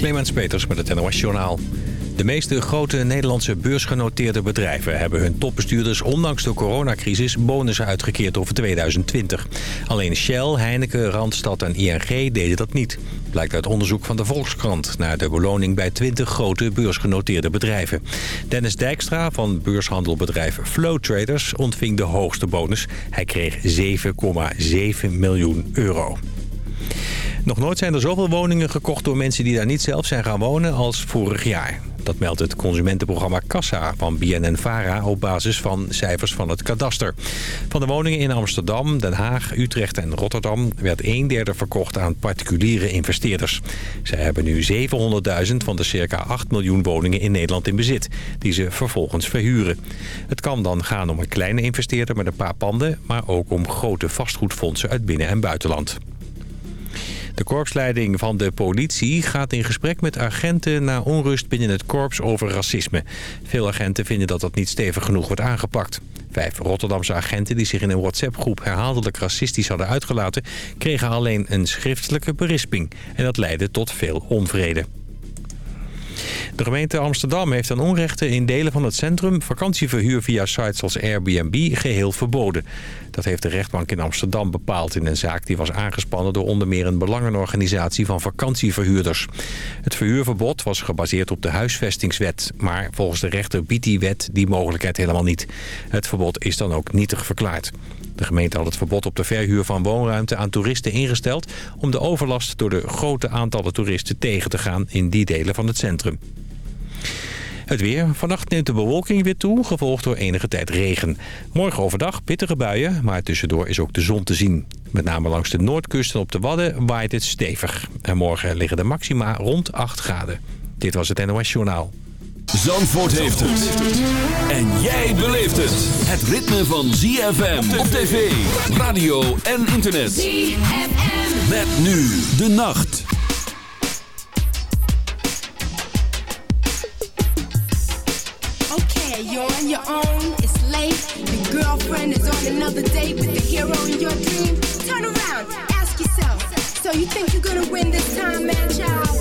Clemens Peters met het NOS Journaal. De meeste grote Nederlandse beursgenoteerde bedrijven hebben hun topbestuurders ondanks de coronacrisis bonussen uitgekeerd over 2020. Alleen Shell, Heineken, Randstad en ING deden dat niet. Blijkt uit onderzoek van de Volkskrant naar de beloning bij 20 grote beursgenoteerde bedrijven. Dennis Dijkstra van beurshandelbedrijf Flow Traders ontving de hoogste bonus. Hij kreeg 7,7 miljoen euro. Nog nooit zijn er zoveel woningen gekocht door mensen die daar niet zelf zijn gaan wonen als vorig jaar. Dat meldt het consumentenprogramma Kassa van BNN-Vara op basis van cijfers van het kadaster. Van de woningen in Amsterdam, Den Haag, Utrecht en Rotterdam werd een derde verkocht aan particuliere investeerders. Zij hebben nu 700.000 van de circa 8 miljoen woningen in Nederland in bezit, die ze vervolgens verhuren. Het kan dan gaan om een kleine investeerder met een paar panden, maar ook om grote vastgoedfondsen uit binnen- en buitenland. De korpsleiding van de politie gaat in gesprek met agenten... na onrust binnen het korps over racisme. Veel agenten vinden dat dat niet stevig genoeg wordt aangepakt. Vijf Rotterdamse agenten die zich in een WhatsApp-groep herhaaldelijk racistisch hadden uitgelaten... kregen alleen een schriftelijke berisping. En dat leidde tot veel onvrede. De gemeente Amsterdam heeft aan onrechten in delen van het centrum... vakantieverhuur via sites als Airbnb geheel verboden. Dat heeft de rechtbank in Amsterdam bepaald in een zaak die was aangespannen... door onder meer een belangenorganisatie van vakantieverhuurders. Het verhuurverbod was gebaseerd op de huisvestingswet. Maar volgens de rechter biedt die wet die mogelijkheid helemaal niet. Het verbod is dan ook nietig verklaard. De gemeente had het verbod op de verhuur van woonruimte aan toeristen ingesteld... om de overlast door de grote aantallen toeristen tegen te gaan in die delen van het centrum. Het weer. Vannacht neemt de bewolking weer toe, gevolgd door enige tijd regen. Morgen overdag pittige buien, maar tussendoor is ook de zon te zien. Met name langs de noordkust en op de Wadden waait het stevig. En morgen liggen de maxima rond 8 graden. Dit was het NOS Journaal. Zandvoort heeft het. En jij beleeft het. Het ritme van ZFM op tv, radio en internet. ZFM. Met nu de nacht. Okay, you're on your own, it's late. Your girlfriend is on another date with the hero in your dream. Turn around, ask yourself. So you think you're gonna win this time, man, child?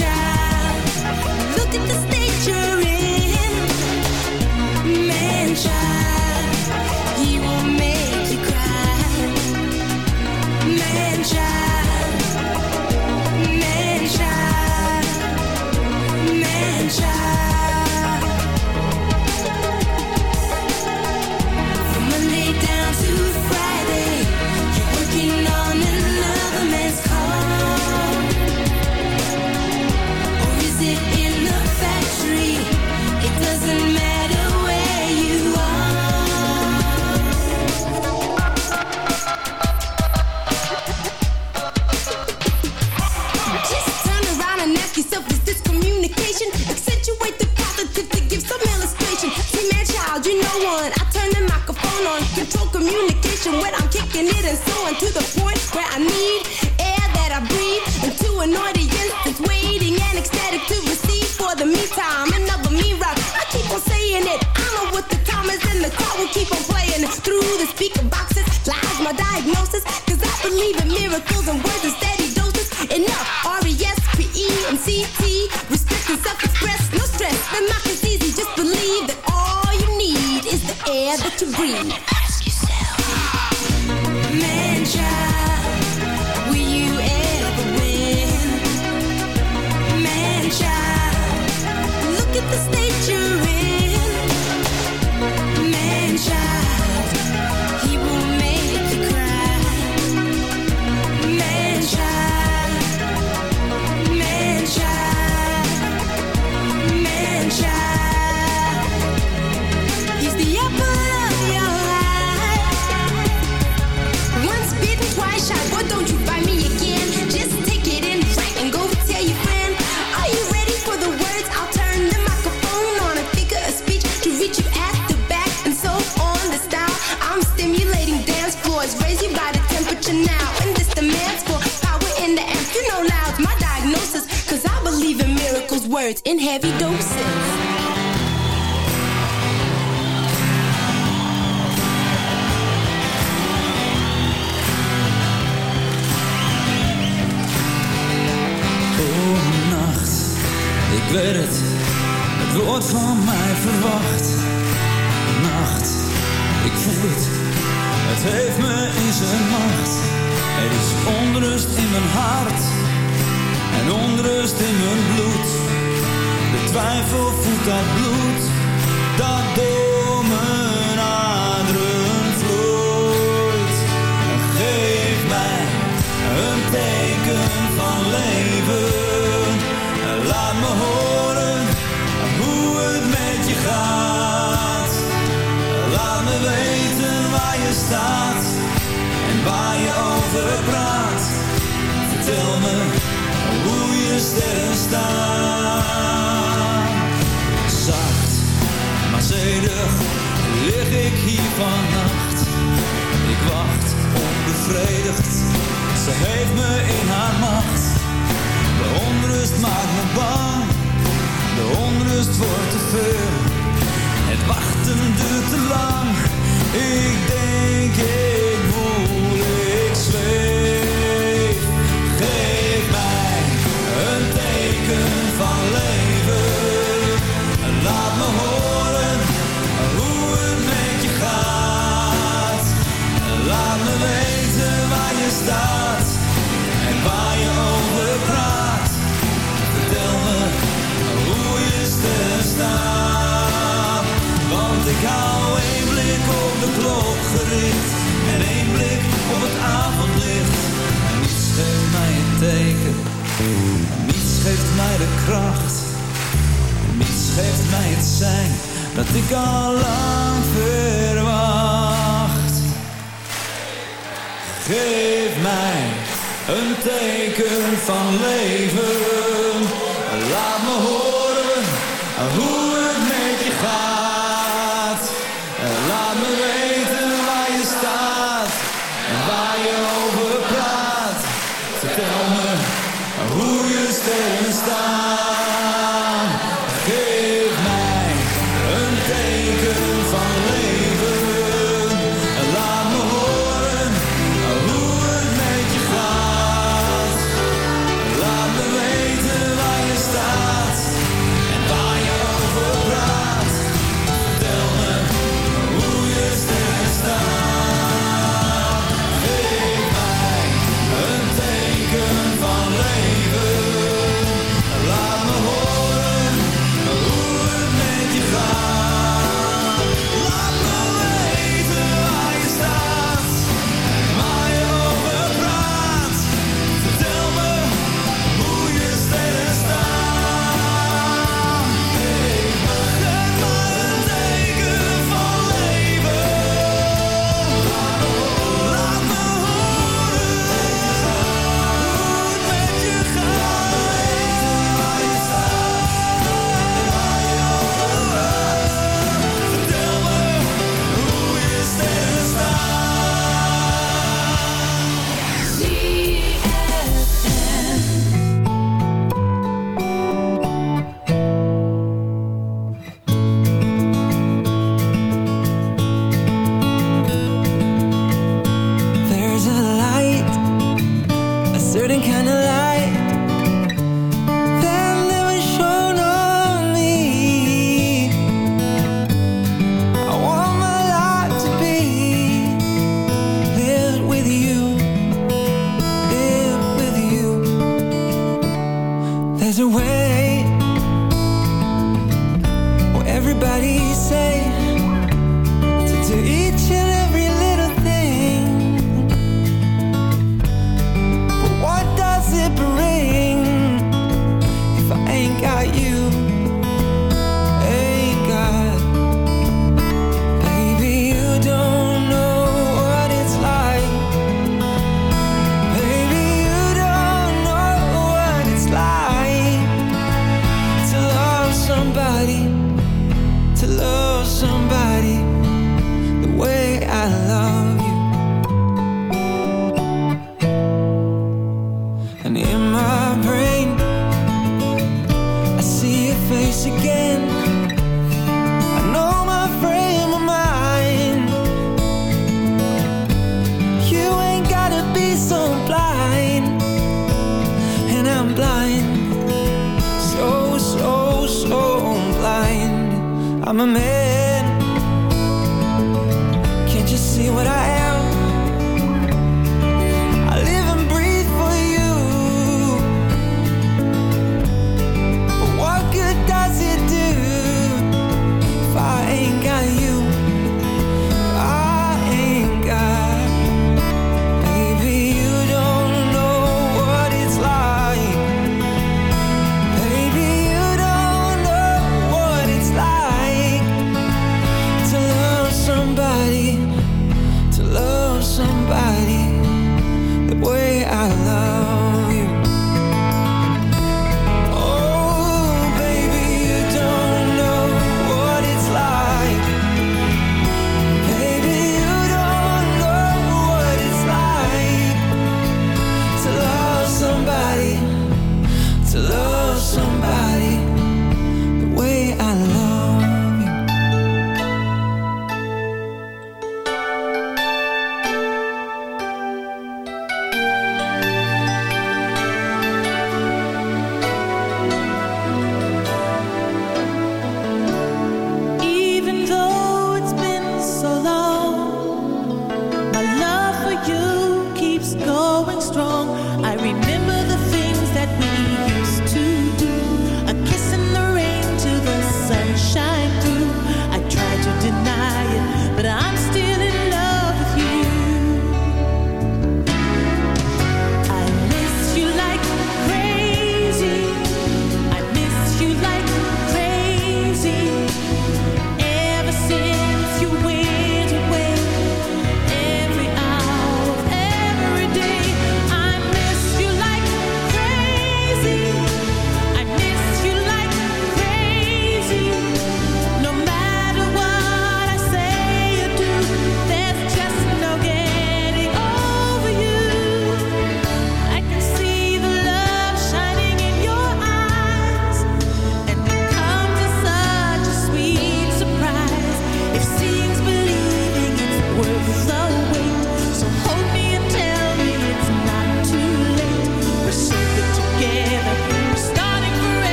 Look at the state my diagnosis Cause I believe in miracles and words and steady doses. Enough, R-E-S-P-E-M-C-T Respect and self-express, no stress. Then my easy, just believe that all you need Is the air that you breathe. heavy doses. I'm a man. Can't you see what I am?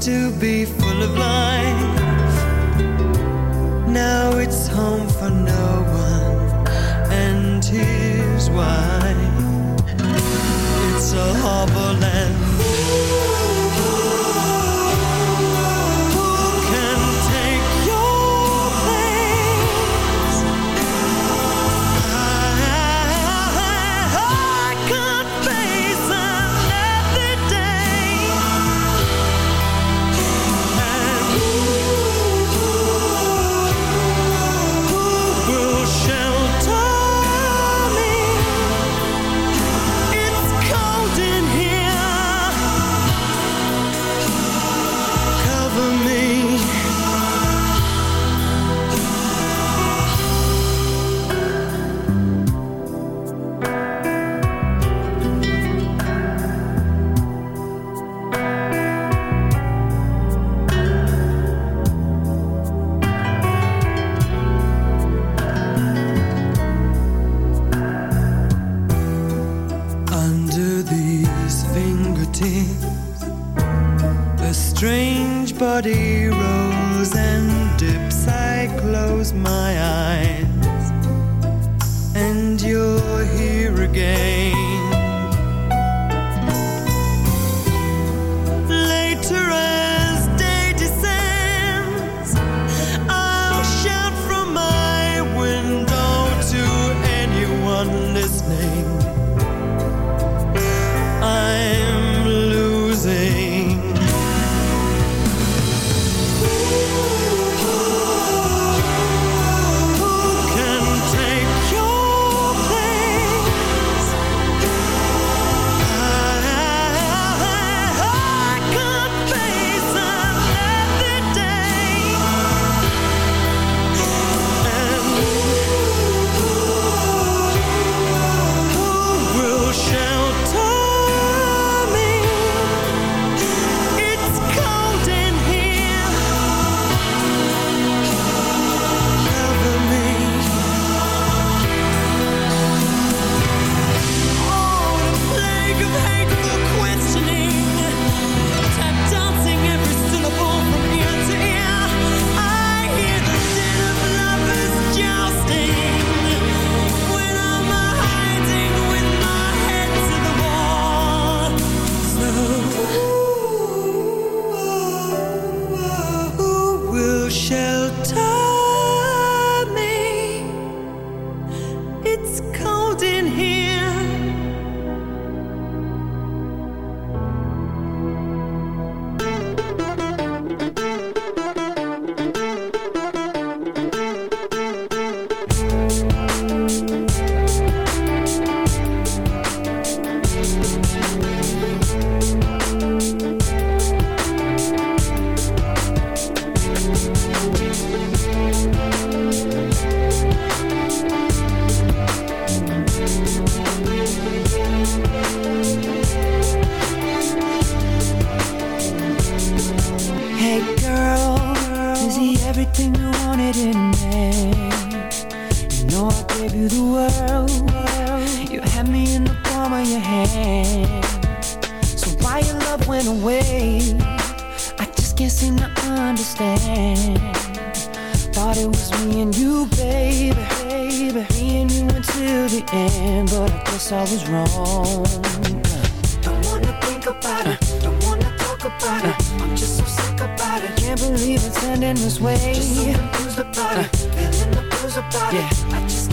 to be full of life. Now it's home for no one, and here's why. It's a harbor land. love went away. I just can't seem to understand. Thought it was me and you, baby, baby Me and you until the end But I guess I was wrong. Don't wanna think about it. Don't wanna talk about it. I'm just so sick about it. Can't believe it's ending this way. Just so confused about it. Feeling the blues about it.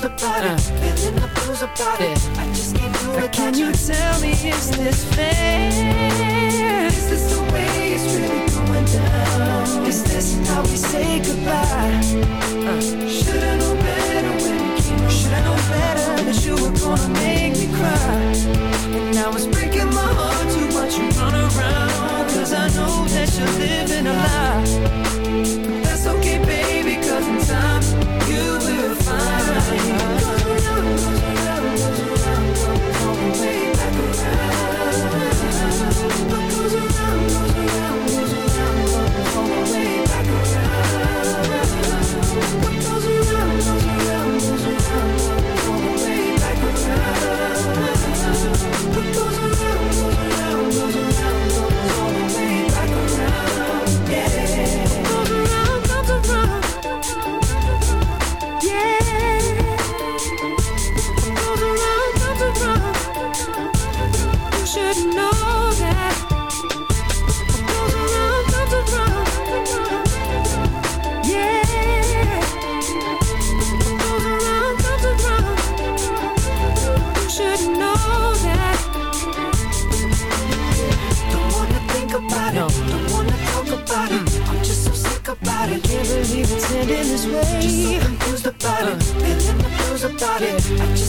Confused about it. Feeling the blues about it. I just can't do it. Can you tell me, is this fair? Is this the way it's really going down? Is this how we say goodbye? Uh. Should've known better when we came Should've known better that you were gonna make me cry. And now it's breaking my heart to watch you run around. Cause I know that you're living a lie. it.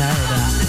Be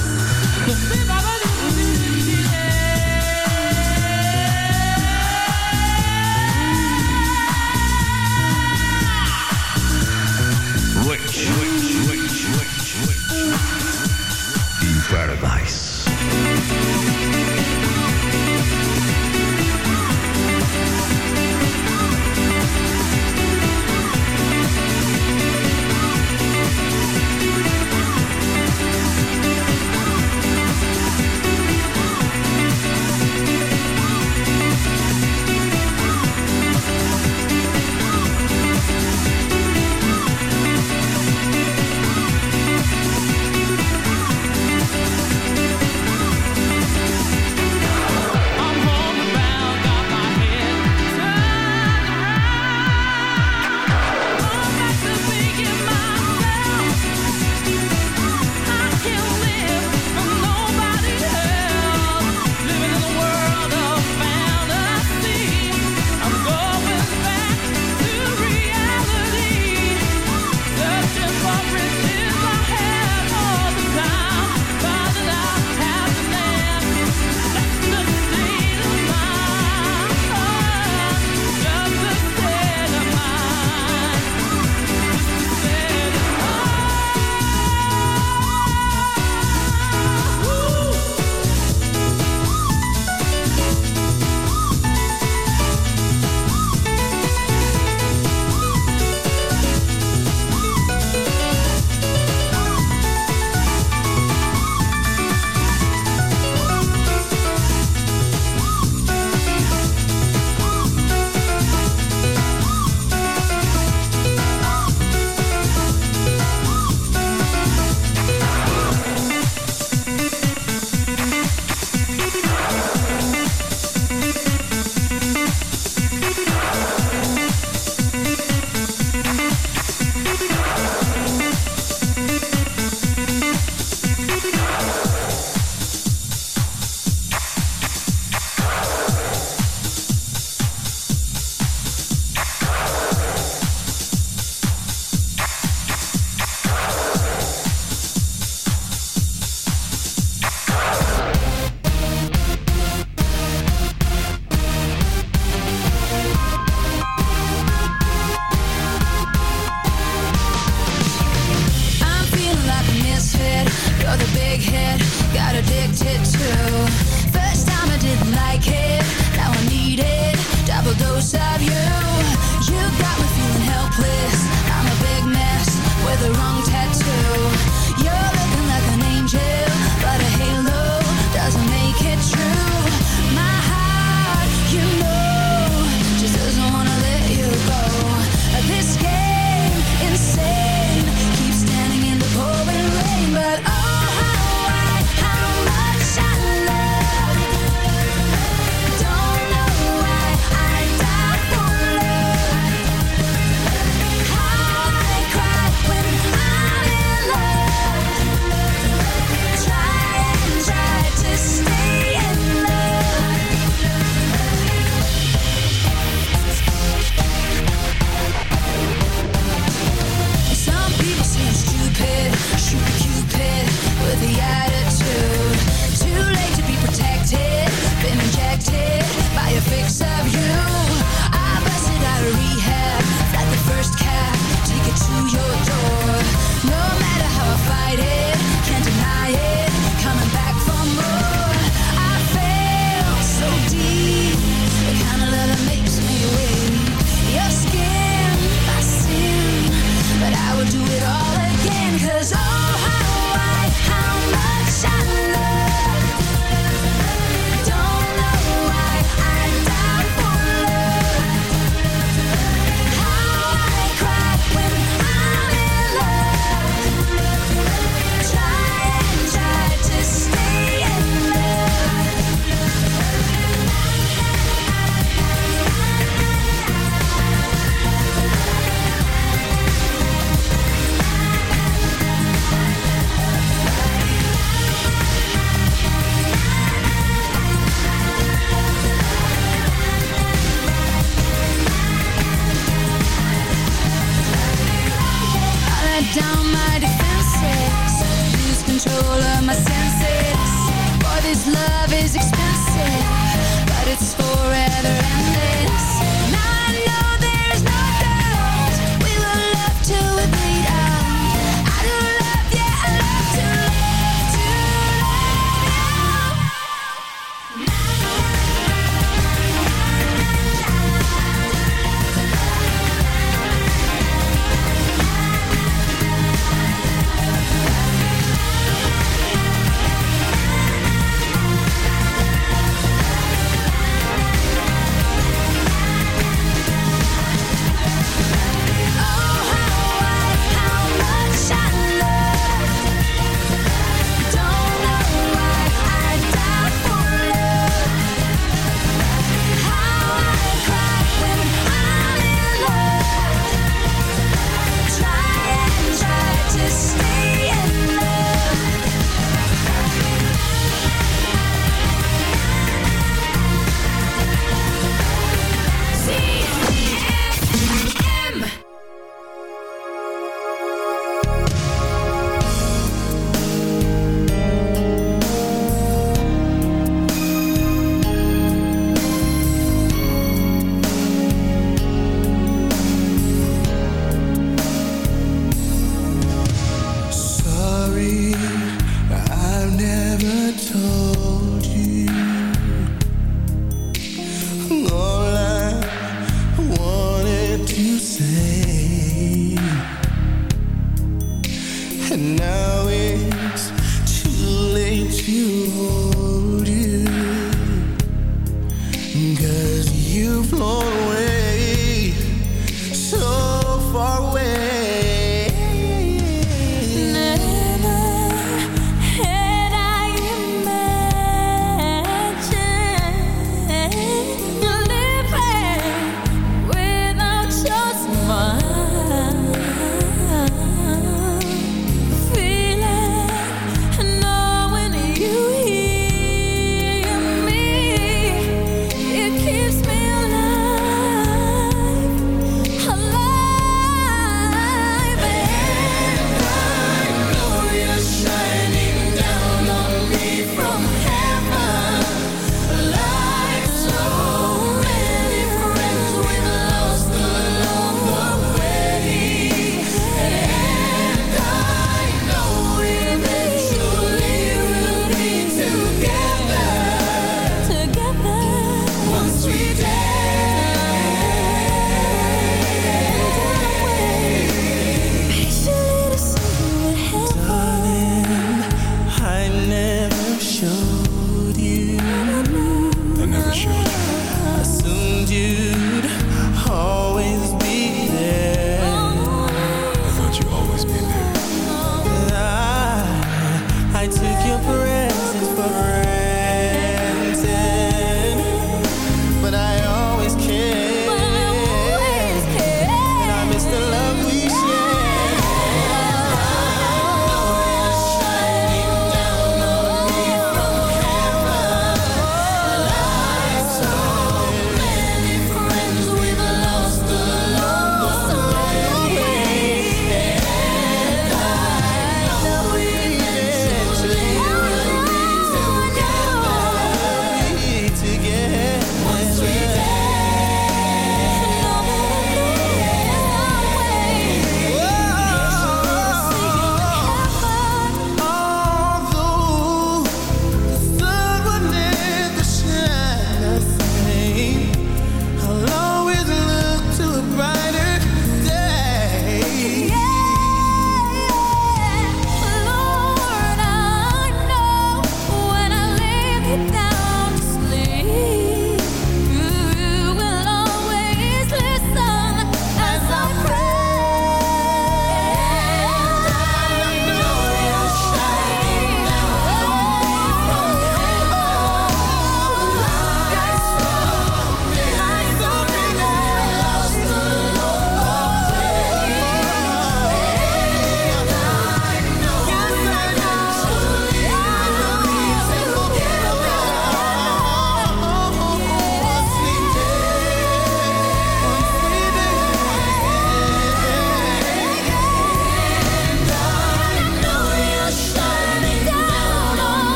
Yes.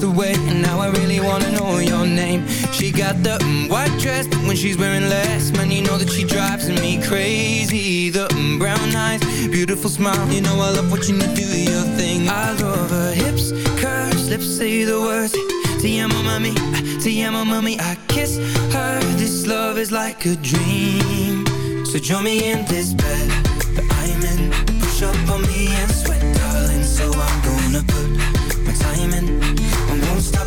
From across the way, and now I really wanna know your name. She got the mm, white dress, but when she's wearing less, man, you know that she drives me crazy. The mm, brown eyes, beautiful smile, you know I love watching you do your thing. I love her hips, curves, lips say the words. Te amo, mami, te amo, mami. I kiss her. This love is like a dream. So join me in this bed that I'm in. Push up on me and sweat, darling. So I'm gonna put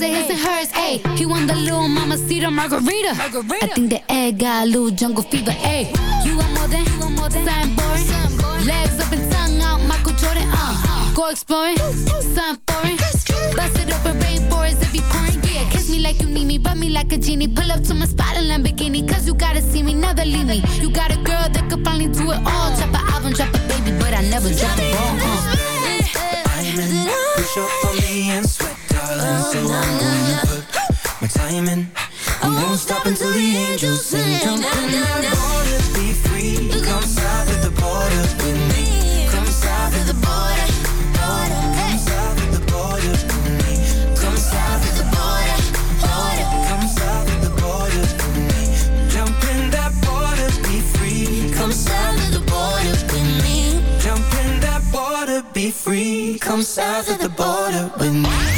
In my his and hers. Ayy, he want the little mama cedar margarita. I think the egg got a little jungle fever. Ayy, you want more than, you want more than something boring. Legs up and tongue out, Michael Jordan. Uh, go exploring, something foreign. Bust it open, rainforest if you pouring. Yeah, kiss me like you need me, rub me like a genie. Pull up to my spot in Lamborghini, cause you gotta see me, never leave me. You got a girl that could finally do it all. Drop an album, drop a baby, but I never drop a ball. Uh. I'm in. Push up on me and sweat, darling. So I'm gonna put my time in. I won't stop until the angels sing. Jump in that water, be free. Come south of the border with me. Come south of the border. border. Come south of the border with me. Come south of the border. border. Come south of the border with me. Jump in that water, be free. Come south of the border with me. Jump in that water, be free. Come south of the border with me.